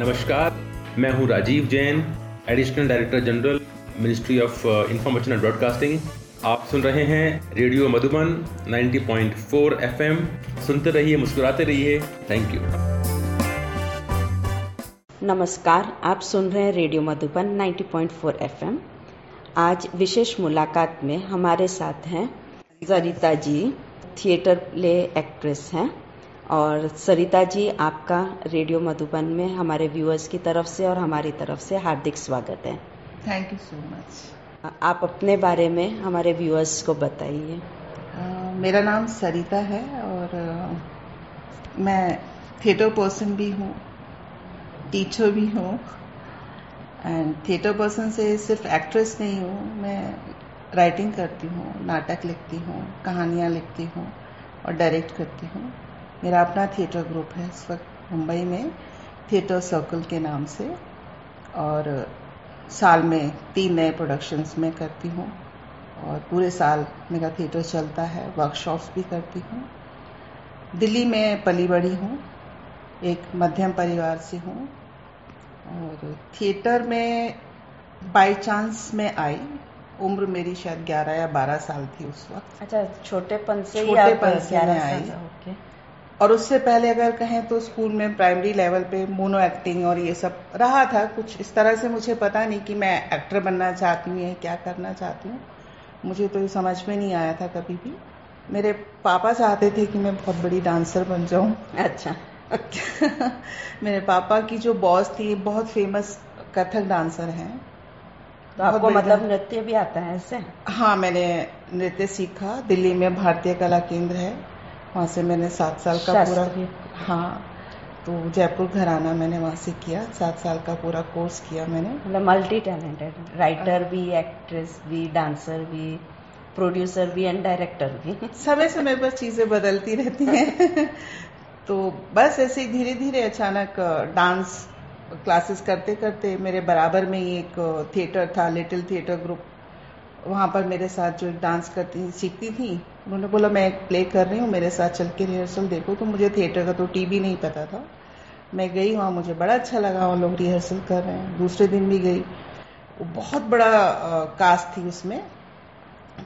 नमस्कार, मैं हूँ Rajiv Jain additional director general ministry of information and broadcasting आप सुन रहे हैं रेडियो मधुबन 90.4 एफएम। सुनते रहिए, मुस्कुराते रहिए। थैंक यू नमस्कार, आप सुन रहे हैं रेडियो मधुबन 90.4 एफएम। आज विशेष मुलाकात में हमारे साथ हैं Sarita ji theatre play actress हैं। और सरिता जी आपका रेडियो मधुबन में हमारे व्यूअर्स की तरफ़ से और हमारी तरफ़ से हार्दिक स्वागत है। थैंक यू सो मच आप अपने बारे में हमारे व्यूअर्स को बताइए। मेरा नाम सरिता है और uh, मैं थिएटर पर्सन भी हूँ टीचर भी हूँ एंड थिएटर पर्सन से सिर्फ़ एक्ट्रेस नहीं हूँ मैं राइटिंग करती हूँ नाटक लिखती हूँ कहानियाँ लिखती हूँ और डायरेक्ट करती हूँ। मेरा अपना थिएटर ग्रुप है इस वक्त मुंबई में थिएटर सर्कल के नाम से। और साल में तीन नए प्रोडक्शंस में करती हूँ। और पूरे साल मेरा थिएटर चलता है वर्कशॉप्स भी करती हूँ। दिल्ली में पली बड़ी हूँ एक मध्यम परिवार से हूँ। और थिएटर में बाय चांस में आई। उम्र मेरी शायद 11 या 12 साल थी उस वक्त। अच्छा छोटेपन से छोटेपन से मैं आई। ओके। और उससे पहले अगर कहें तो स्कूल में प्राइमरी लेवल पे मोनो एक्टिंग और ये सब रहा था कुछ इस तरह से मुझे पता नहीं कि मैं एक्टर बनना चाहती हूँ या क्या करना चाहती हूँ। मुझे तो समझ में नहीं आया था कभी भी। मेरे पापा चाहते थे कि मैं बहुत बड़ी डांसर बन जाऊँ। अच्छा। मेरे पापा की जो बॉस थी बहुत फ़ेमस कथक डांसर हैं। तो आपको मतलब नृत्य भी आता है ऐसे? हाँ मैंने नृत्य सीखा। दिल्ली में भारतीय कला केंद्र है। वहाँ से मैंने सात साल का पूरा हाँ तो जयपुर घराना मैंने वहाँ से किया। सात साल का पूरा कोर्स किया मैंने। मतलब मल्टी टैलेंटेड राइटर भी एक्ट्रेस भी डांसर भी प्रोड्यूसर भी एंड डायरेक्टर भी। समय समय पर चीज़ें बदलती रहती हैं। तो बस ऐसे ही धीरे धीरे अचानक डांस क्लासेस करते करते मेरे बराबर में ही एक थिएटर था लिटिल थिएटर ग्रुप वहाँ पर मेरे साथ जो डांस करती, सीखती थी, उन्होंने बोला, मैं एक प्ले कर रही हूँ, मेरे साथ चल के रिहर्सल देखो। तो मुझे थिएटर का तो टी टीवी नहीं पता था। मैं गई वहाँ, मुझे बड़ा अच्छा लगा, वो लोग रिहर्सल कर रहे हैं। दूसरे दिन भी गई। वो बहुत बड़ा कास्ट थी उसमें।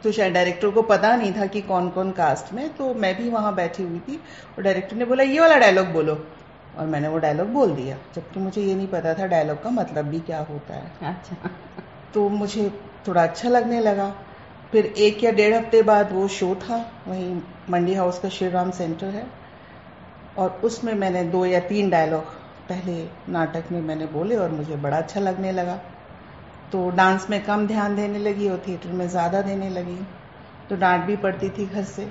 तो शायद डायरेक्टर को पता नहीं था कि कौन कौन कास्ट में तो मैं भी वहाँ बैठी हुई थी और डायरेक्टर ने बोला, ये वाला डायलॉग बोलो। और मैंने वो डायलॉग बोल दिया। जबकि मुझे ये नहीं पता था डायलॉग का मतलब भी क्या होता है। अच्छा। तो मुझे थोड़ा अच्छा लगने लगा। फिर एक या डेढ़ हफ़्ते बाद वो शो था, वहीं मंडी हाउस का श्री राम सेंटर है। और उसमें मैंने दो या तीन डायलॉग पहले नाटक में मैंने बोले और मुझे बड़ा अच्छा लगने लगा। तो डांस में कम ध्यान देने लगी और थिएटर में ज़्यादा देने लगी। तो डांट भी पड़ती थी घर से।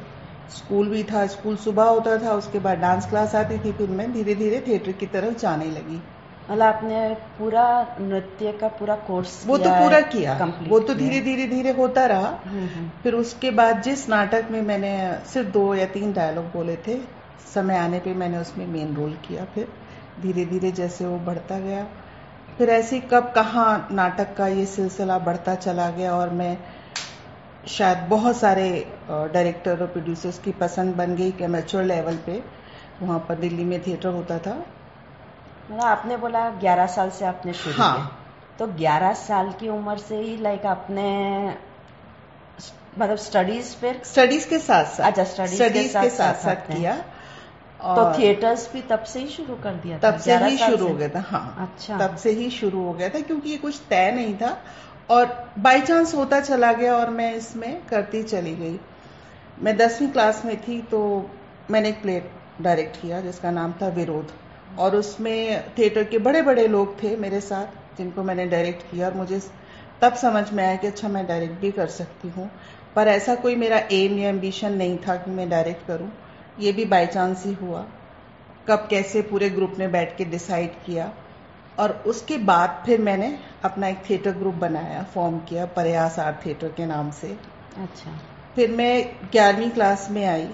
स्कूल भी था, स्कूल सुबह होता था, उसके बाद डांस क्लास आती थी, फिर मैं धीरे धीरे थिएटर की तरफ़ जाने लगी। मतलब आपने पूरा नृत्य का पूरा कोर्स वो तो पूरा किया। वो तो धीरे धीरे धीरे होता रहा। हम्म, हम्म। फिर उसके बाद जिस नाटक में मैंने सिर्फ़ दो या तीन डायलॉग बोले थे समय आने पे मैंने उसमें मेन रोल किया। फिर धीरे धीरे जैसे वो बढ़ता गया। फिर ऐसे कब कहाँ नाटक का ये सिलसिला बढ़ता चला गया और मैं शायद बहुत सारे डायरेक्टर और प्रोड्यूसर्स की पसंद बन गई कि मैच्योर लेवल पे। वहाँ पर दिल्ली में थिएटर होता था। मतलब आपने बोला 11 साल से आपने शुरू हाँ। किया तो 11 साल की उम्र से ही लाइक आपने मतलब स्टडीज़ फिर स्टडीज़ के साथ साथ। अच्छा स्टडीज़ स्टडीज़ के साथ साथ साथ किया और तो थिएटर्स भी तब से ही शुरू कर दिया तब से ही शुरू हो गया था हाँ। अच्छा। तब से ही शुरू हो गया था क्योंकि ये कुछ तय नहीं था। और बाय चांस होता चला गया और मैं इसमें करती चली गई। मैं दसवीं क्लास में थी तो मैंने एक प्ले डायरेक्ट किया जिसका नाम था विरोध। और उसमें थिएटर के बड़े बड़े लोग थे मेरे साथ जिनको मैंने डायरेक्ट किया और मुझे तब समझ में आया कि अच्छा मैं डायरेक्ट भी कर सकती हूँ। पर ऐसा कोई मेरा एम या एम्बिशन नहीं था कि मैं डायरेक्ट करूँ। ये भी बाई चांस ही हुआ। कब कैसे पूरे ग्रुप ने बैठ के डिसाइड किया और उसके बाद फिर मैंने अपना एक थिएटर ग्रुप बनाया फॉर्म किया प्रयास आर्ट थिएटर के नाम से। अच्छा। फिर मैं ग्यारहवीं क्लास में आई।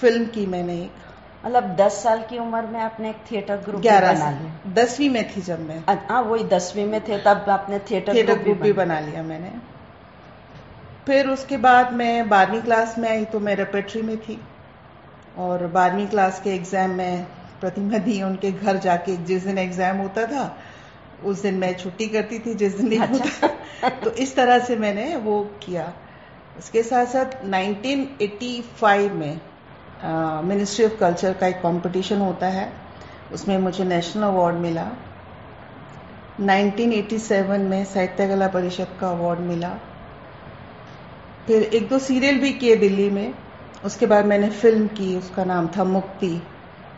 फ़िल्म की मैंने एक मतलब दस साल की उम्र में आपने एक थिएटर ग्रुप ग्यारह बना लिया। दसवीं में थी जब मैं। हाँ वही दसवीं में थे तब आपने थिएटर थिएटर ग्रुप भी बना लिया मैंने। फिर उसके बाद मैं बारहवीं क्लास में आई तो मैं रेपेट्री में थी। और बारहवीं क्लास के एग्ज़ाम में प्रतिमा दी उनके घर जाके जिस दिन एग्ज़ाम होता था उस दिन मैं छुट्टी करती थी जिस दिन नहीं अच्छा। होता तो इस तरह से मैंने वो किया। उसके साथ साथ 1985 में मिनिस्ट्री ऑफ़ कल्चर का एक कंपटीशन होता है। उसमें मुझे नेशनल अवार्ड मिला। 1987 में साहित्य कला परिषद का अवार्ड मिला। फिर एक दो सीरियल भी किए दिल्ली में। उसके बाद मैंने फ़िल्म की उसका नाम था मुक्ति।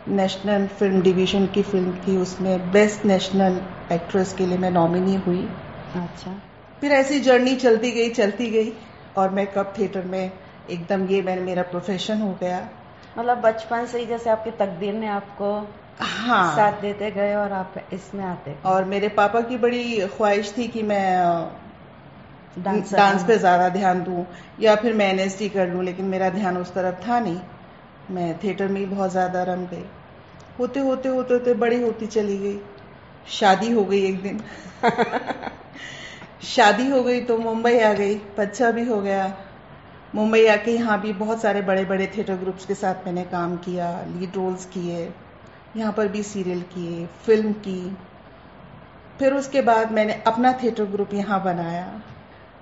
नेशनल फ़िल्म डिवीज़न की फ़िल्म थी उसमें बेस्ट नेशनल एक्ट्रेस के लिए मैं नॉमिनी हुई। अच्छा। फिर ऐसी जर्नी चलती गई चलती गई और मैं कब थिएटर में एकदम ये मैंने मेरा प्रोफेशन हो गया। मतलब बचपन से ही जैसे आपकी तकदीर ने आपको हाँ। साथ देते गए और आप इसमें आते और मेरे पापा की बड़ी ख्वाहिश थी कि मैं डांसर डांस पे ज़्यादा ध्यान दूँ या फिर मैं एनएसडी कर लूँ लेकिन मेरा ध्यान उस तरफ़ था नहीं। मैं थिएटर में ही बहुत ज़्यादा रम गई। होते होते होते होते बड़ी होती चली गई। शादी हो गई एक दिन। शादी हो गई तो मुंबई आ गई बच्चा भी हो गया। मुंबई आके यहाँ भी बहुत सारे बड़े बड़े थिएटर ग्रुप्स के साथ मैंने काम किया लीड रोल्स किए यहाँ पर भी सीरियल किए फ़िल्म की। फिर उसके बाद मैंने अपना थिएटर ग्रुप यहाँ बनाया।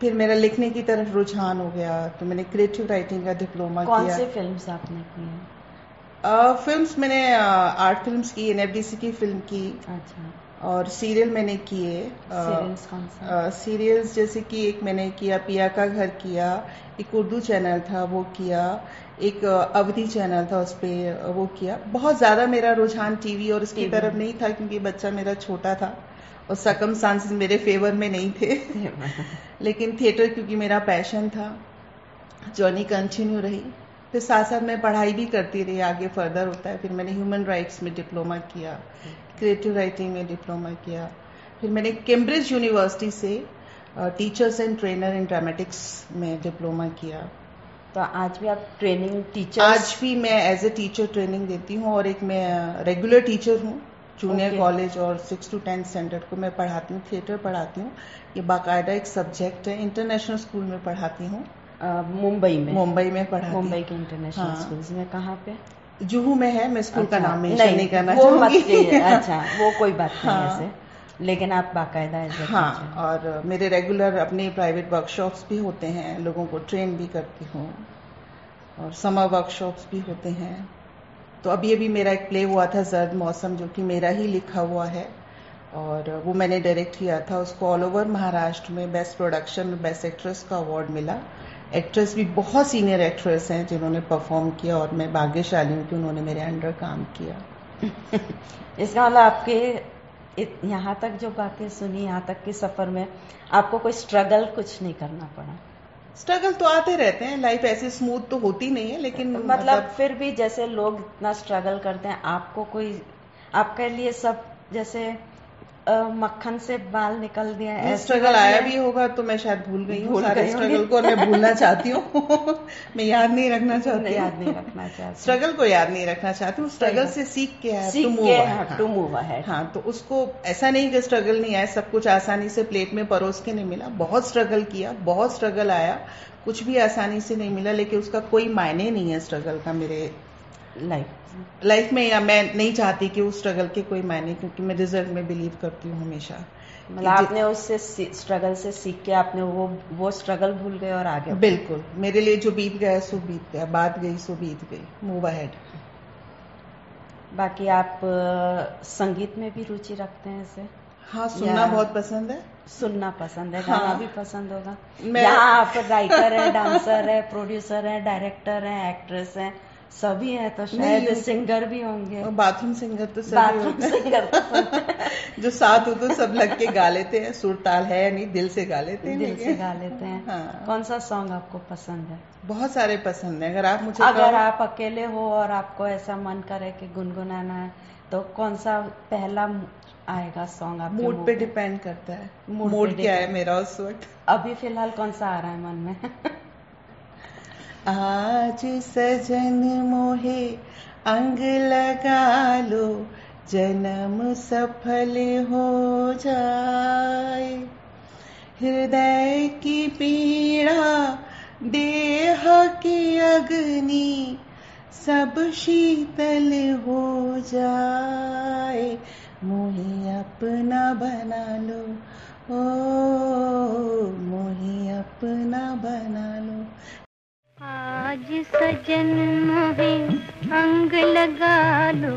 फिर मेरा लिखने की तरफ़ रुझान हो गया तो मैंने क्रिएटिव राइटिंग का डिप्लोमा कौन किया सी फिल्म्स आपने की फिल्म्स मैंने आर्ट फिल्म्स की एनएफडीसी की फ़िल्म की। अच्छा। और सीरियल मैंने किए सीरियल्स जैसे कि एक मैंने किया पिया का घर किया एक उर्दू चैनल था वो किया एक अवधि चैनल था उस पर वो किया। बहुत ज़्यादा मेरा रुझान टीवी और इसकी TV तरफ़ नहीं था क्योंकि बच्चा मेरा छोटा था और सकम सांसेस मेरे फेवर में नहीं थे। लेकिन थिएटर क्योंकि मेरा पैशन था जर्नी कंटिन्यू रही। फिर साथ साथ मैं पढ़ाई भी करती रही आगे फर्दर होता है। फिर मैंने ह्यूमन राइट्स में डिप्लोमा किया। क्रिएटिव राइटिंग में डिप्लोमा किया। फिर मैंने कैम्ब्रिज यूनिवर्सिटी से teachers and trainer in dramatics में डिप्लोमा किया। तो आज भी आप ट्रेनिंग टीचर आज भी मैं एज ए टीचर ट्रेनिंग देती हूँ और एक मैं रेगुलर टीचर हूँ। Junior Okay. कॉलेज और सिक्स टू टेंथ स्टैंडर्ड को मैं पढ़ाती हूँ थिएटर पढ़ाती हूँ। ये बाकायदा एक सब्जेक्ट है। इंटरनेशनल स्कूल में पढ़ाती हूँ। मुंबई में। मुंबई में पढ़ाती मुंबई के इंटरनेशनल हाँ। स्कूल्स में। कहाँ पे? जुहू में है मैं स्कूल का अच्छा, नाम मेंशन नहीं करना वो चाहूँगी। अच्छा वो कोई बात नहीं हाँ। ऐसे लेकिन आप बाकायदा हाँ और मेरे रेगुलर अपने प्राइवेट वर्कशॉप्स भी होते हैं लोगों को ट्रेन भी करती हूँ और समर वर्कशॉप्स भी होते हैं। तो अभी अभी मेरा एक प्ले हुआ था जर्द मौसम जो कि मेरा ही लिखा हुआ है और वो मैंने डायरेक्ट किया था उसको ऑल ओवर महाराष्ट्र में बेस्ट प्रोडक्शन बेस्ट एक्ट्रेस का अवार्ड मिला। एक्ट्रेस भी बहुत सीनियर एक्ट्रेस हैं जिन्होंने परफॉर्म किया और मैं भाग्यशाली हूँ कि उन्होंने मेरे अंडर काम किया। इसका मतलब आपके यहाँ तक जो बातें सुनी यहाँ तक के सफ़र में आपको कोई स्ट्रगल कुछ नहीं करना पड़ा? स्ट्रगल तो आते रहते हैं लाइफ ऐसे स्मूथ तो होती नहीं है लेकिन मतलब मतलब फिर भी जैसे लोग इतना स्ट्रगल करते हैं आपको कोई आपके लिए सब जैसे मक्खन से बाल निकल दिया ऐसे स्ट्रगल आया भी होगा तो मैं शायद भूल गई हूँ सारे स्ट्रगल को मैं भूलना चाहती हूँ मैं याद नहीं रखना चाहती याद नहीं रखना चाहती। स्ट्रगल को याद नहीं रखना चाहती हूँ स्ट्रगल से सीख के है टू मूव अहेड हाँ। तो उसको ऐसा नहीं कि स्ट्रगल नहीं आया सब कुछ आसानी से प्लेट में परोस के नहीं मिला बहुत स्ट्रगल किया बहुत स्ट्रगल आया कुछ भी आसानी से नहीं मिला लेकिन उसका कोई मायने नहीं है स्ट्रगल का मेरे लाइफ लाइफ में या मैं नहीं चाहती कि उस स्ट्रगल के कोई मायने क्योंकि मैं रिज़ल्ट में बिलीव करती हूँ हमेशा। मतलब आपने उससे स्ट्रगल से सीख के आपने वो वो स्ट्रगल भूल गए और आगे बिल्कुल। मेरे लिए जो बीत गया सो बीत गया। बात गई सो बीत गई। मूव अहेड बाकी आप संगीत में भी रुचि रखते हैं ऐसे हाँ सुनना बहुत पसंद है। सुनना पसंद है गाना हाँ। भी पसंद होगा। मैं- यहाँ आप राइटर है डांसर है प्रोड्यूसर है डायरेक्टर है एक्ट्रेस है। सभी है तो शायद सिंगर भी होंगे। बाथरूम सिंगर तो सभी बाथरूम सिंगर है। जो साथ हो तो सब लग के गा लेते हैं सुर ताल है या नहीं दिल से गा लेते हैं दिल से गा लेते हैं। हाँ। कौन सा सॉन्ग आपको पसंद है? बहुत सारे पसंद है। अगर आप मुझे अगर आप अकेले हो और आपको ऐसा मन करे कि गुनगुनाना है तो कौन सा पहला आएगा सॉन्ग आप मूड पे डिपेंड करता है। मूड क्या है मेरा उस वक्त? अभी फ़िलहाल कौन सा आ रहा है मन में? आज सजन मोहे अंग लगा लो, जन्म सफल हो जाए। हृदय की पीड़ा, देह की अग्नि, सब शीतल हो जाए। मोहे अपना बना लो, ओ मोहे अपना बना लो। आज सजन मोहे अंग लगा लो,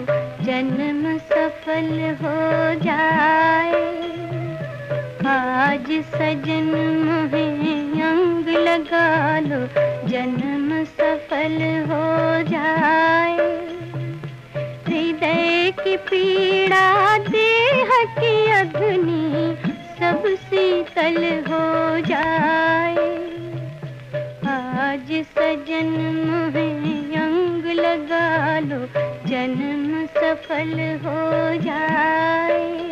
जन्म सफल हो जाए। आज सजन मोहे अंग लगा लो, जन्म सफल हो जाए। हृदय की पीड़ा देह की अग्नि सब शीतल हो जाए। आज सजन में अंग लगा लो जन्म सफल हो जाए।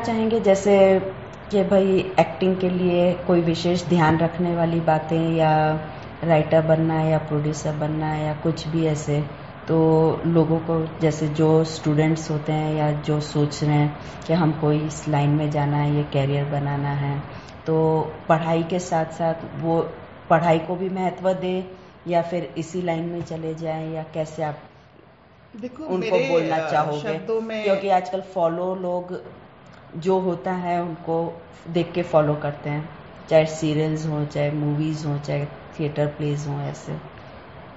चाहेंगे? जैसे कि भाई एक्टिंग के लिए कोई विशेष ध्यान रखने वाली बातें या राइटर बनना है या प्रोड्यूसर बनना है या कुछ भी ऐसे तो लोगों को जैसे जो स्टूडेंट्स होते हैं या जो सोच रहे हैं कि हमको इस लाइन में जाना है ये कैरियर बनाना है तो पढ़ाई के साथ साथ वो पढ़ाई को भी महत्व दे या फिर इसी लाइन में चले जाएँ या कैसे आप देखो उनको बोलना चाहोगे? क्योंकि आजकल फॉलो लोग जो होता है उनको देख के फॉलो करते हैं। चाहे सीरियल्स हो चाहे मूवीज़ हो चाहे थिएटर प्लेज हो ऐसे।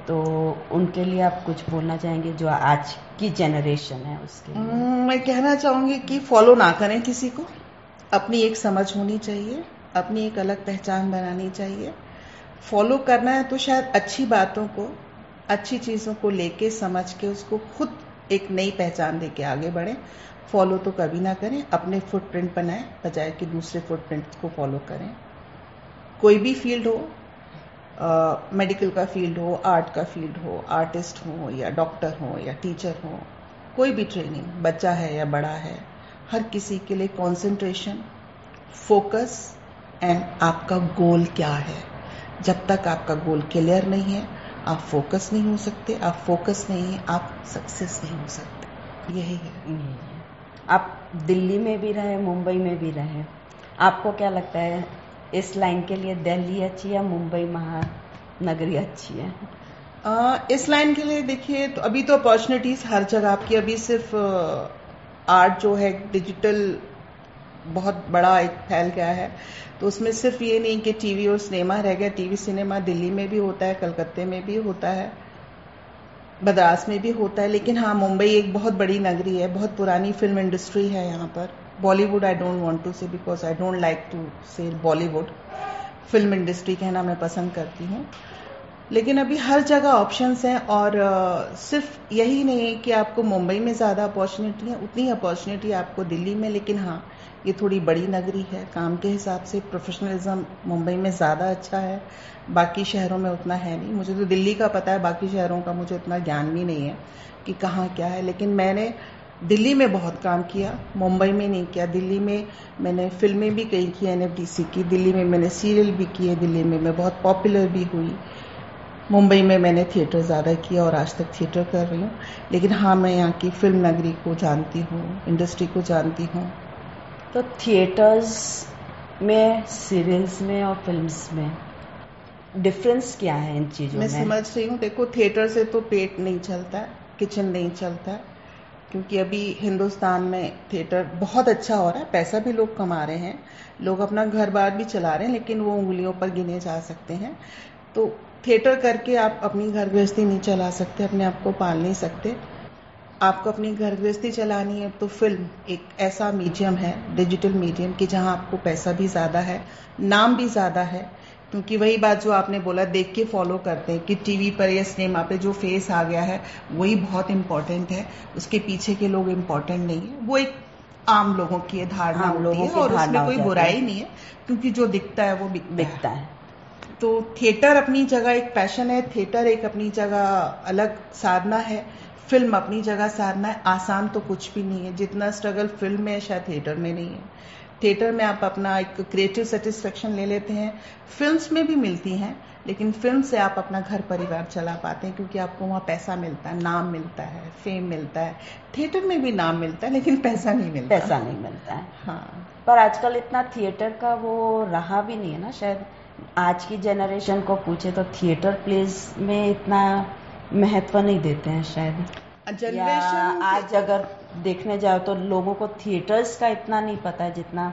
तो उनके लिए आप कुछ बोलना चाहेंगे जो आज की जनरेशन है उसके हम्म, मैं कहना चाहूँगी कि फॉलो ना करें किसी को। अपनी एक समझ होनी चाहिए अपनी एक अलग पहचान बनानी चाहिए। फॉलो करना है तो शायद अच्छी बातों को अच्छी चीज़ों को लेके समझ के उसको खुद एक नई पहचान देके आगे बढ़े। फॉलो तो कभी ना करें, अपने फुटप्रिंट बनाएँ, बजाय कि दूसरे फुटप्रिंट को फॉलो करें। कोई भी फ़ील्ड हो मेडिकल का फ़ील्ड हो आर्ट का फ़ील्ड हो आर्टिस्ट हो, या डॉक्टर हो, या टीचर हो, कोई भी ट्रेनिंग बच्चा है या बड़ा है, हर किसी के लिए कंसंट्रेशन फोकस एंड आपका गोल क्या है? जब तक आपका गोल क्लियर नहीं है, आप फोकस नहीं हो सकते, आप फोकस नहीं है, आप सक्सेस नहीं हो सकते। यही है। यही है। आप दिल्ली में भी रहे मुंबई में भी रहे। आपको क्या लगता है इस लाइन के लिए दिल्ली अच्छी है मुंबई महानगरी अच्छी है? आ, इस लाइन के लिए देखिए तो अभी तो अपॉर्चुनिटीज़ हर जगह आपकी अभी सिर्फ़ आर्ट जो है डिजिटल बहुत बड़ा एक फैल गया है। तो उसमें सिर्फ़ ये नहीं कि टीवी और सिनेमा रह गया टीवी सिनेमा दिल्ली में भी होता है कलकत्ते में भी होता है। मद्रास में भी होता है, लेकिन हाँ मुंबई एक बहुत बड़ी नगरी है, बहुत पुरानी फ़िल्म इंडस्ट्री है यहाँ पर। Bollywood I don't want to say because I don't like to say Bollywood film industry कहना मैं पसंद करती हूँ। लेकिन अभी हर जगह ऑप्शंस हैं और सिर्फ़ यही नहीं है कि आपको मुंबई में ज़्यादा अपॉर्चुनिटी है, उतनी अपॉर्चुनिटी आपको दिल्ली में, लेकिन हाँ ये थोड़ी बड़ी नगरी है। काम के हिसाब से प्रोफेशनलिज्म मुंबई में ज़्यादा अच्छा है, बाकी शहरों में उतना है नहीं। मुझे तो दिल्ली का पता है, बाकी शहरों का मुझे उतना ज्ञान भी नहीं है कि कहाँ क्या है। लेकिन मैंने दिल्ली में बहुत काम किया, मुंबई में नहीं किया। दिल्ली में मैंने फ़िल्में भी कई की एन की। दिल्ली में मैंने सीरियल भी किए दिल्ली में मैं बहुत पॉपुलर भी हुई। मुंबई में मैंने थिएटर ज़्यादा किया और आज तक थिएटर कर रही हूँ। लेकिन हाँ मैं यहाँ की फ़िल्म नगरी को जानती हूँ इंडस्ट्री को जानती हूँ। तो थिएटर्स में सीरियल्स में और फिल्म्स में डिफरेंस क्या है इन चीज़ों मैं में? समझ रही हूँ। देखो थिएटर से तो पेट नहीं चलता किचन नहीं चलता क्योंकि अभी हिंदुस्तान में थिएटर बहुत अच्छा हो रहा है। पैसा भी लोग कमा रहे हैं। लोग अपना घर बार भी चला रहे हैं लेकिन वो उंगलियों पर गिने जा सकते हैं। तो थिएटर करके आप अपनी घर गृहस्थी नहीं चला सकते अपने आप को पाल नहीं सकते। आपको अपनी घर गृहस्थी चलानी है तो फ़िल्म एक ऐसा मीडियम है डिजिटल मीडियम कि जहाँ आपको पैसा भी ज़्यादा है नाम भी ज़्यादा है। क्योंकि वही बात जो आपने बोला देख के फॉलो करते हैं कि टीवी पर या सिनेमा पे जो फेस आ गया है वही बहुत इम्पोर्टेंट है। उसके पीछे के लोग इम्पोर्टेंट नहीं है। वो एक आम लोगों की धारणा होती लोगों है और उसमें कोई बुराई नहीं है क्योंकि जो दिखता है वो बिकता, है। तो थिएटर अपनी जगह एक पैशन है थिएटर एक अपनी जगह अलग साधना है फ़िल्म अपनी जगह साधना है आसान तो कुछ भी नहीं है जितना स्ट्रगल फ़िल्म में है शायद थिएटर में नहीं है। थिएटर में आप अपना एक क्रिएटिव सेटिस्फेक्शन ले लेते हैं फिल्म्स में भी मिलती हैं लेकिन फ़िल्म से आप अपना घर परिवार चला पाते हैं क्योंकि आपको वहाँ पैसा मिलता है नाम मिलता है फेम मिलता है। थिएटर में भी नाम मिलता है लेकिन पैसा नहीं मिलता। पैसा नहीं मिलता है। हाँ। पर आजकल इतना थिएटर का वो रहा भी नहीं है ना शायद आज की जनरेशन को पूछे तो थिएटर प्लेस में इतना महत्व नहीं देते हैं शायद। जनरेशन आज अगर देखने जाओ तो लोगों को थिएटर्स का इतना नहीं पता है जितना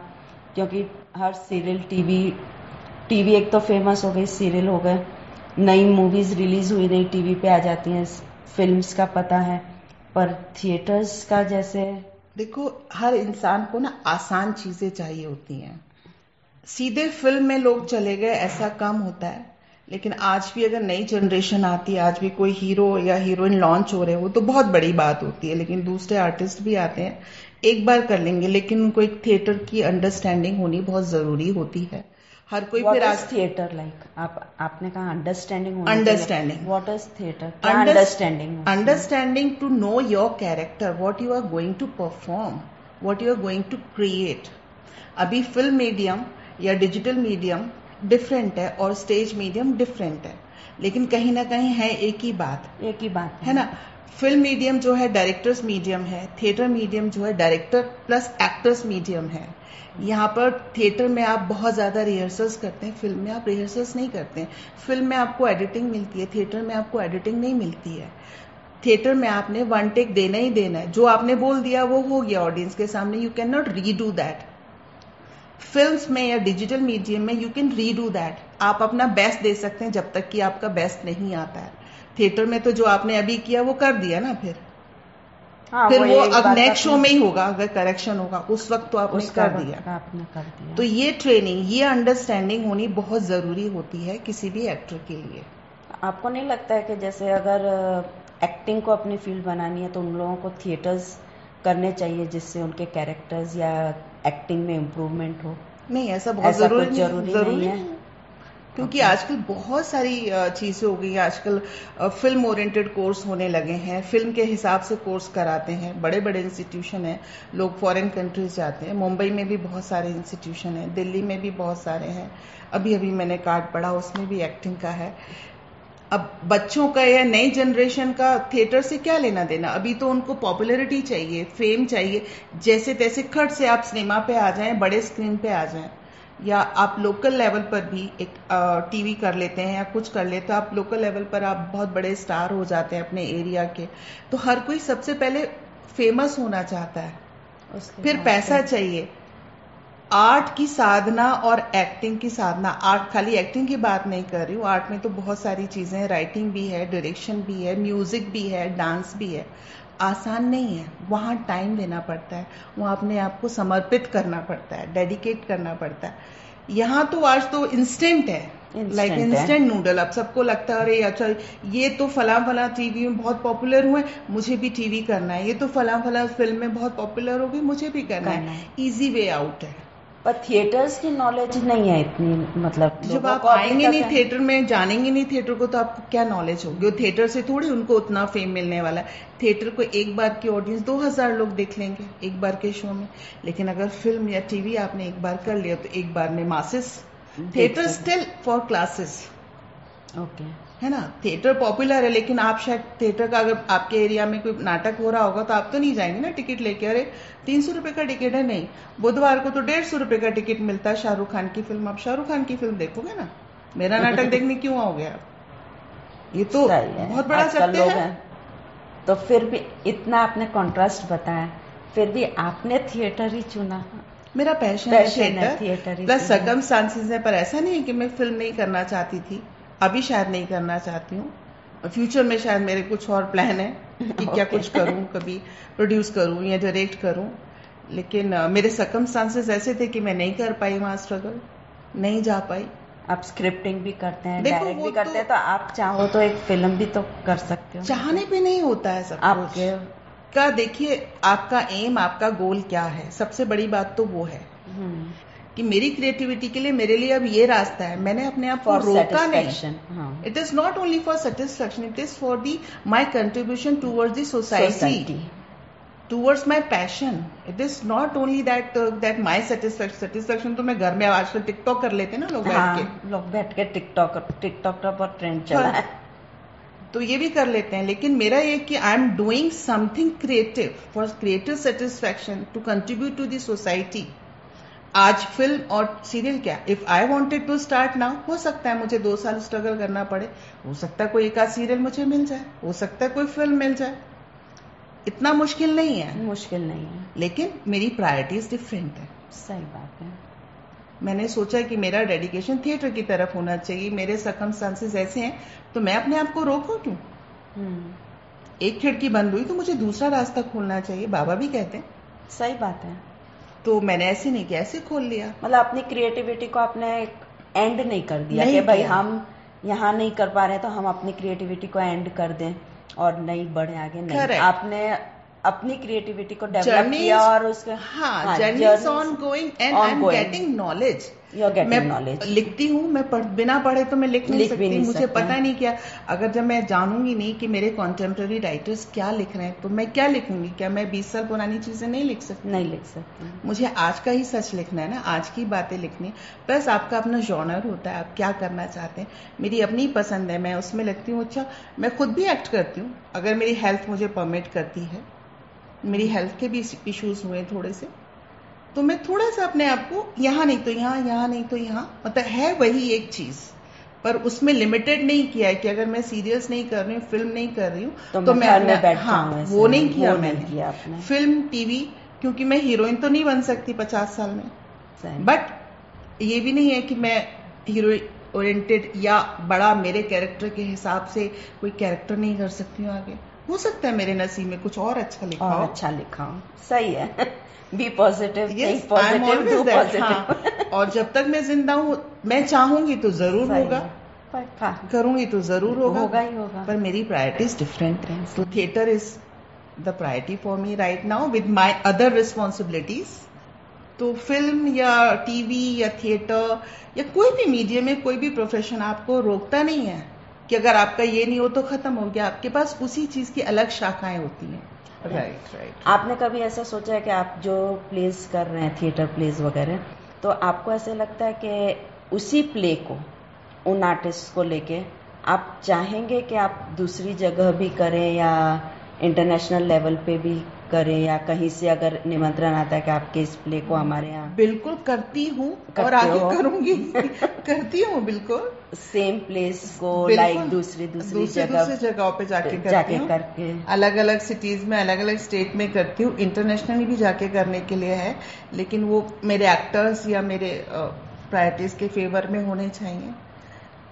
क्योंकि हर सीरियल टीवी टीवी एक तो फ़ेमस हो गई सीरियल हो गए। नई मूवीज़ रिलीज़ हुई नई टीवी पे आ जाती हैं फिल्म्स का पता है। पर थिएटर्स का जैसे देखो हर इंसान को ना आसान चीज़ें चाहिए होती हैं। सीधे फ़िल्म में लोग चले गए ऐसा कम होता है। लेकिन आज भी अगर नई जनरेशन आती है आज भी कोई हीरो या हीरोइन लॉन्च हो रहे हो तो बहुत बड़ी बात होती है। लेकिन दूसरे आर्टिस्ट भी आते हैं एक बार कर लेंगे लेकिन उनको एक थिएटर की अंडरस्टैंडिंग होनी बहुत ज़रूरी होती है। हर कोई फिर आज थिएटर लाइक आप आपने कहा understanding Understanding. What is theatre Under- understanding to know your character character you are going to perform perform you are going to create अभी फ़िल्म मीडियम या डिजिटल मीडियम डिफरेंट है और स्टेज मीडियम डिफरेंट है। लेकिन कहीं ना कहीं है एक ही बात। एक ही बात है। ना? फ़िल्म मीडियम जो है डायरेक्टर्स मीडियम है थिएटर मीडियम जो है डायरेक्टर प्लस एक्टर्स मीडियम है। यहाँ पर थिएटर में आप बहुत ज़्यादा रिहर्सल्स करते हैं फ़िल्म में आप रिहर्सल्स नहीं करते हैं। फ़िल्म में आपको एडिटिंग मिलती है थिएटर में आपको एडिटिंग नहीं मिलती है। थिएटर में आपने वन टेक देना ही देना है। जो आपने बोल दिया वो हो गया ऑडियंस के सामने। You can not redo that films में या डिजिटल मीडियम में यू कैन रीडू दैट आप अपना बेस्ट दे सकते हैं जब तक कि आपका बेस्ट नहीं आता है। थिएटर में तो जो आपने अभी किया वो कर दिया ना फिर? हाँ, फिर वही वो अब नेक्स्ट शो में ही होगा अगर करेक्शन होगा उस वक्त तो आपने कर दिया। आपने कर दिया। तो ये ट्रेनिंग ये अंडरस्टैंडिंग होनी बहुत ज़रूरी होती है किसी भी एक्टर के लिए। आपको नहीं लगता है कि जैसे अगर एक्टिंग को अपनी फ़ील्ड बनानी है तो उन लोगों को थिएटर्स करने चाहिए जिससे उनके कैरेक्टर्स या एक्टिंग में इम्प्रूवमेंट हो। नहीं ऐसा बहुत ऐसा ज़रूरी नहीं ज़रूरी ज़रूरी नहीं है। नहीं है। क्योंकि आजकल बहुत सारी चीज़ें हो गई हैं। आजकल फ़िल्म ओरिएंटेड कोर्स होने लगे हैं। फ़िल्म के हिसाब से कोर्स कराते हैं। बड़े बड़े इंस्टीट्यूशन हैं। लोग फॉरेन कंट्रीज़ जाते हैं। मुंबई में भी बहुत सारे इंस्टीट्यूशन हैं। दिल्ली में भी बहुत सारे हैं। अभी अभी मैंने कार्ड पढ़ा उसमें भी एक्टिंग का है। अब बच्चों का या नई जनरेशन का थिएटर से क्या लेना देना? अभी तो उनको पॉपुलैरिटी चाहिए फेम चाहिए। जैसे तैसे खट से आप सिनेमा पे आ जाएँ बड़े स्क्रीन पे आ जाएँ। या आप लोकल लेवल पर भी एक टीवी कर लेते हैं या कुछ कर लेते हैं आप लोकल लेवल पर आप बहुत बड़े स्टार हो जाते हैं अपने एरिया के। तो हर कोई सबसे पहले फ़ेमस होना चाहता है। फिर पैसा चाहिए। आर्ट की साधना और एक्टिंग की साधना। आर्ट खाली एक्टिंग की बात नहीं कर रही हूँ। आर्ट में तो बहुत सारी चीज़ें हैं। राइटिंग भी है डायरेक्शन भी है म्यूज़िक भी है डांस भी है। आसान नहीं है। वहाँ टाइम देना पड़ता है। वहाँ अपने आप को समर्पित करना पड़ता है। डेडिकेट करना पड़ता है। यहाँ तो आज तो इंस्टेंट है। लाइक इंस्टेंट नूडल अब सबको लगता है अरे अच्छा ये तो फला फला टीवी में बहुत पॉपुलर हुए। मुझे भी टीवी करना है। ये तो फला फला फ़िल्म में बहुत पॉपुलर हो गई मुझे भी करना करना है। इजी वे आउट है। पर थिएटर्स की नॉलेज नहीं है इतनी मतलब जब आप आएँगे नहीं थिएटर में जानेंगे नहीं थिएटर को तो आपको क्या नॉलेज होगी? और थिएटर से थोड़ी उनको उतना फेम मिलने वाला है। थिएटर को एक बार की ऑडियंस दो हज़ार लोग देख लेंगे एक बार के शो में। लेकिन अगर फ़िल्म या टीवी आपने एक बार कर लिया तो एक बार में masses theatre still for classes okay है ना? थिएटर पॉपुलर है लेकिन आप शायद थिएटर का अगर आपके एरिया में कोई नाटक हो रहा होगा तो आप तो नहीं जाएँगे ना टिकट लेके। अरे तीन सौ रुपए का टिकट है? नहीं। बुधवार को तो डेढ़ सौ रुपए का टिकट मिलता है शाहरुख खान की फ़िल्म आप शाहरुख खान की फ़िल्म देखोगे ना? मेरा नाटक देखने क्यों आओगे आप? ये तो बहुत बड़ा सत्य है। तो फिर भी इतना आपने कॉन्ट्रास्ट बताया फिर भी आपने थिएटर ही चुना। मेरा पैशन है है थिएटर प्लस इसलिए। सर्कमस्टांसिस है पर ऐसा नहीं है कि मैं फ़िल्म नहीं करना चाहती थी। अभी शायद नहीं करना चाहती हूँ। फ्यूचर में शायद मेरे कुछ और प्लान है कि क्या Okay. कुछ करूँ कभी प्रोड्यूस करूँ या डायरेक्ट करूँ। लेकिन मेरे सर्कमस्टांसिस ऐसे थे कि मैं नहीं कर पाई वहाँ स्ट्रगल नहीं जा पाई। आप स्क्रिप्टिंग भी करते हैं डायरेक्ट भी करते तो- हैं तो आप चाहो तो एक फ़िल्म भी तो कर सकते हो। चाहने पे नहीं होता है सब आपके का देखिए आपका एम आपका गोल क्या है? सबसे बड़ी बात तो वो है। हम्म, कि मेरी क्रिएटिविटी के लिए मेरे लिए अब ये रास्ता है। मैंने अपने आप को फॉर रोका नहीं। सेटिस्फेक्शन हाँ। Is not only for satisfaction, it is for the my contribution towards the society, society towards my passion it is not that uh, that my satisfaction. Satisfaction तो मैं घर में आजकल टिकटॉक कर लेते हैं ना लोग बैठ के। हाँ लोग बैठ के टिकटॉक टिकटॉक का बहुत ट्रेंड चला हाँ। है। तो ये भी कर लेते हैं लेकिन मेरा ये कि I am doing something creative for creative satisfaction to contribute to the society आज फ़िल्म और सीरियल क्या? If I wanted to start now हो सकता है मुझे दो साल स्ट्रगल करना पड़े। हो सकता है कोई एक आध सीरियल मुझे मिल जाए। हो सकता है कोई फ़िल्म मिल जाए। इतना मुश्किल नहीं है। मुश्किल नहीं है। लेकिन मेरी प्रायोरिटीज डिफरेंट है। सही बात है। मैंने सोचा कि मेरा डेडिकेशन थिएटर की तरफ़ होना चाहिए। मेरे सर्कमस्टांसेस ऐसे हैं तो मैं अपने आप को रोकू क्यों? हम्म, एक खिड़की बंद हुई तो मुझे दूसरा रास्ता खोलना चाहिए। बाबा भी कहते हैं। सही बात है। तो मैंने ऐसे नहीं किया ऐसे खोल लिया। मतलब अपनी क्रिएटिविटी को आपने एंड नहीं कर दिया नहीं कि भाई हम यहाँ नहीं कर पा रहे तो हम अपनी क्रिएटिविटी को एंड कर दें और नहीं बढ़े आगे नहीं। आपने अपनी क्रिएटिविटी को डेवलप किया और उसके हाँ journey on going and I am getting knowledge मैं नॉलेज लिखती हूँ मैं पढ़, बिना पढ़े तो मैं लिख नहीं लिख सकती नहीं मुझे सकते। पता। नहीं क्या। अगर जब मैं जानूँगी नहीं कि मेरे कॉन्टेम्प्ररी राइटर्स क्या लिख रहे हैं तो मैं क्या लिखूँगी? क्या मैं बीस साल पुरानी चीज़ें नहीं लिख सकती? नहीं लिख सकती। मुझे आज का ही सच लिखना है ना आज की बातें लिखनी। प्लस आपका अपना जॉनर होता है आप क्या करना चाहते हैं। मेरी अपनी पसंद है मैं उसमें लगती हूँ अच्छा मैं खुद भी एक्ट करती हूँ। अगर मेरी हेल्थ मुझे परमिट करती है मेरी हेल्थ के भी इश्यूज़ हुए थोड़े से। तो मैं थोड़ा सा अपने आप को यहाँ नहीं तो यहाँ यहाँ नहीं तो यहाँ मतलब है वही एक चीज़। पर उसमें लिमिटेड नहीं किया है कि अगर मैं सीरियल्स नहीं कर रही हूँ फ़िल्म नहीं कर रही हूँ तो तो मैं अपना- हाँ वो नहीं किया वो मैंने। किया फ़िल्म टीवी क्योंकि मैं हीरोइन तो नहीं बन सकती पचास साल में। बट ये भी नहीं है कि मैं हीरो ओरिएंटेड या बड़ा मेरे कैरेक्टर के हिसाब से कोई कैरेक्टर नहीं कर सकती हूँ आगे। हो सकता है मेरे नसीब में कुछ और अच्छा लिखा और हो। अच्छा लिखा हूँ। सही है। बी पॉजिटिव हाँ। और जब तक मैं ज़िंदा हूँ मैं चाहूँगी तो ज़रूर होगा। करूँगी तो ज़रूर होगा। होगा ही होगा। पर मेरी प्रायोरिटीज डिफरेंट है। तो theatre is the priority for me right now with my other responsibilities तो फ़िल्म या टीवी या थिएटर या कोई भी मीडियम में कोई भी प्रोफेशन आपको रोकता नहीं है। कि अगर आपका ये नहीं हो तो खत्म हो गया। आपके पास उसी चीज़ की अलग शाखाएँ होती हैं। राइट राइट आपने कभी ऐसा सोचा है कि आप जो प्लेस कर रहे हैं थिएटर प्लेस वगैरह तो आपको ऐसे लगता है कि उसी प्ले को उन आर्टिस्ट को लेके आप चाहेंगे कि आप दूसरी जगह भी करें या इंटरनेशनल लेवल पे भी करें या कहीं से अगर निमंत्रण आता है कि आपके इस प्ले को हमारे यहाँ बिल्कुल करती हूँ और आगे करूँगी। करती हूँ बिल्कुल। सेम प्लेस को लाइक दूसरी दूसरी दूसरे जगह जगहों पे जाके करती जाके हूँ। करके। अलग अलग सिटीज़ में अलग अलग स्टेट में करती हूँ। इंटरनेशनली भी जाके करने के लिए है लेकिन वो मेरे एक्टर्स या मेरे प्रायोरिटीज के फेवर में होने चाहिए।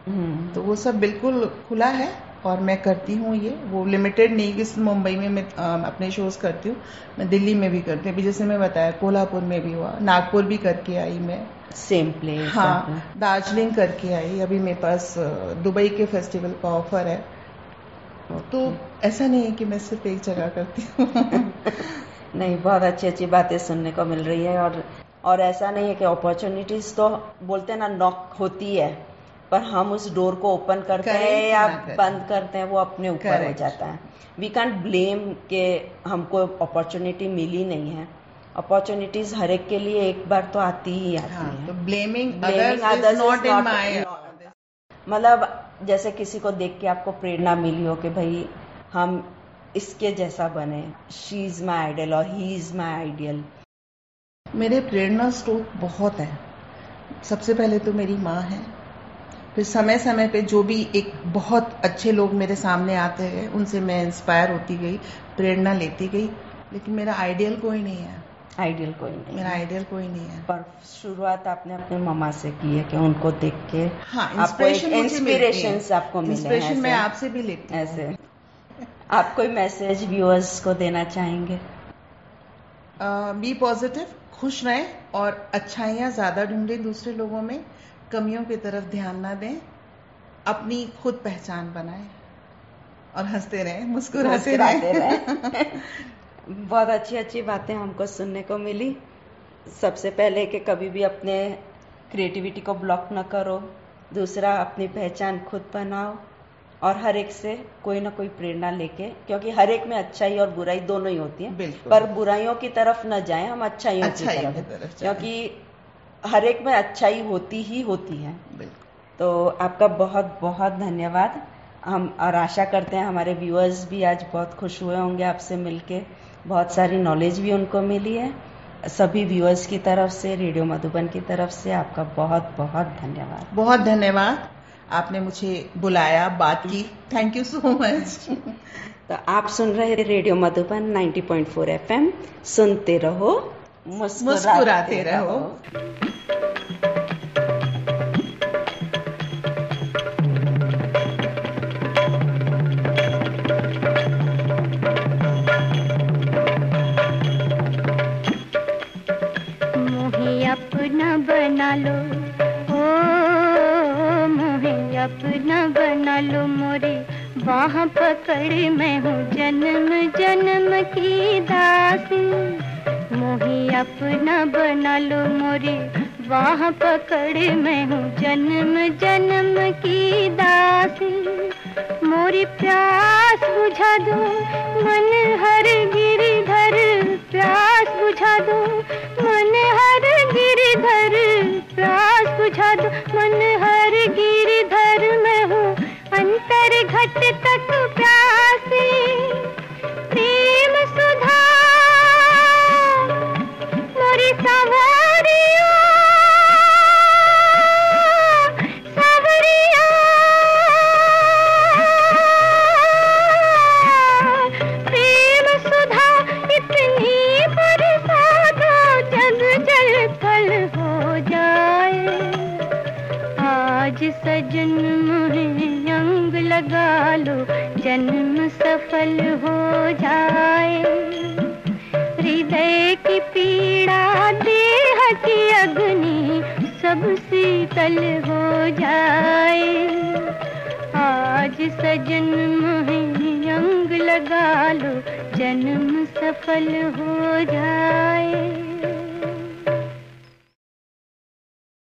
हम्म, तो वो सब बिल्कुल खुला है। और मैं करती हूँ ये। वो लिमिटेड नहीं कि मुंबई में मैं अपने शोज़ करती हूँ। मैं दिल्ली में भी करती हूँ। अभी जैसे मैं बताया कोल्हापुर में भी हुआ नागपुर भी करके आई मैं। सेम प्लेस हाँ दार्जिलिंग करके आई। अभी मेरे पास दुबई के फेस्टिवल का ऑफ़र है। तो ऐसा नहीं है कि मैं सिर्फ़ एक जगह करती हूँ। नहीं बहुत अच्छी अच्छी बातें सुनने को मिल रही है और और ऐसा नहीं है कि अपॉर्चुनिटीज़ तो बोलते हैं ना नॉक होती है। पर हम उस डोर को ओपन करते करें हैं या बंद करते हैं वो अपने ऊपर हो जाता है। वी कैंट ब्लेम के हमको अपॉर्चुनिटी मिली नहीं है। अपॉर्चुनिटीज़ हर एक के लिए एक बार तो आती ही आती हाँ, है। तो blaming others is not in my मतलब जैसे किसी को देख के आपको प्रेरणा मिली हो कि भाई हम इसके जैसा बने। शी इज़ माई आइडियल और ही इज़ माई आइडियल मेरे प्रेरणा स्रोत बहुत है। सबसे पहले तो मेरी माँ है। फिर समय समय पे जो भी एक बहुत अच्छे लोग मेरे सामने आते हैं उनसे मैं इंस्पायर होती गई प्रेरणा लेती गई। लेकिन मेरा आइडियल कोई नहीं है। आइडियल कोई नहीं मेरा आइडियल कोई नहीं है। पर शुरुआत आपने अपने मम्मा से की है कि उनको देख के हाँ इंस्पिरेशन इंस्पिरेशन आपको इंस्पिरेशन मैं आपसे भी लेती हूँ। ऐसे। आप कोई मैसेज व्यूअर्स को देना चाहेंगे? बी पॉजिटिव खुश रहें और अच्छाइयाँ ज़्यादा ढूंढें दूसरे लोगों में। कमियों की तरफ़ ध्यान ना दें अपनी खुद पहचान बनाए और हँसते रहें मुस्कुराते रहें। बहुत अच्छी अच्छी बातें हमको सुनने को मिली। सबसे पहले कि कभी भी अपने क्रिएटिविटी को ब्लॉक न करो। दूसरा अपनी पहचान खुद बनाओ और हर एक से कोई ना कोई प्रेरणा लेके क्योंकि हर एक में अच्छाई और बुराई दोनों ही होती है। पर बुराइयों की तरफ़ न जाएँ हम अच्छाइयों की तरफ़। तरफ़ क्योंकि हर एक में अच्छाई होती ही होती है। बिल्कुल। तो आपका बहुत बहुत धन्यवाद। हम और आशा करते हैं हमारे व्यूअर्स भी आज बहुत खुश हुए होंगे आपसे मिलके। बहुत सारी नॉलेज भी उनको मिली है। सभी व्यूअर्स की तरफ़ से रेडियो मधुबन की तरफ़ से आपका बहुत बहुत धन्यवाद। बहुत धन्यवाद। आपने मुझे बुलाया बात की। थैंक यू सो मच तो आप सुन रहे रेडियो मधुबन 90.4 एफएम। सुनते रहो। मुस्कुराते रहो। मोहे अपना बना लो ओ मोहे अपना बना लो मोरे बाह पकड़ मैं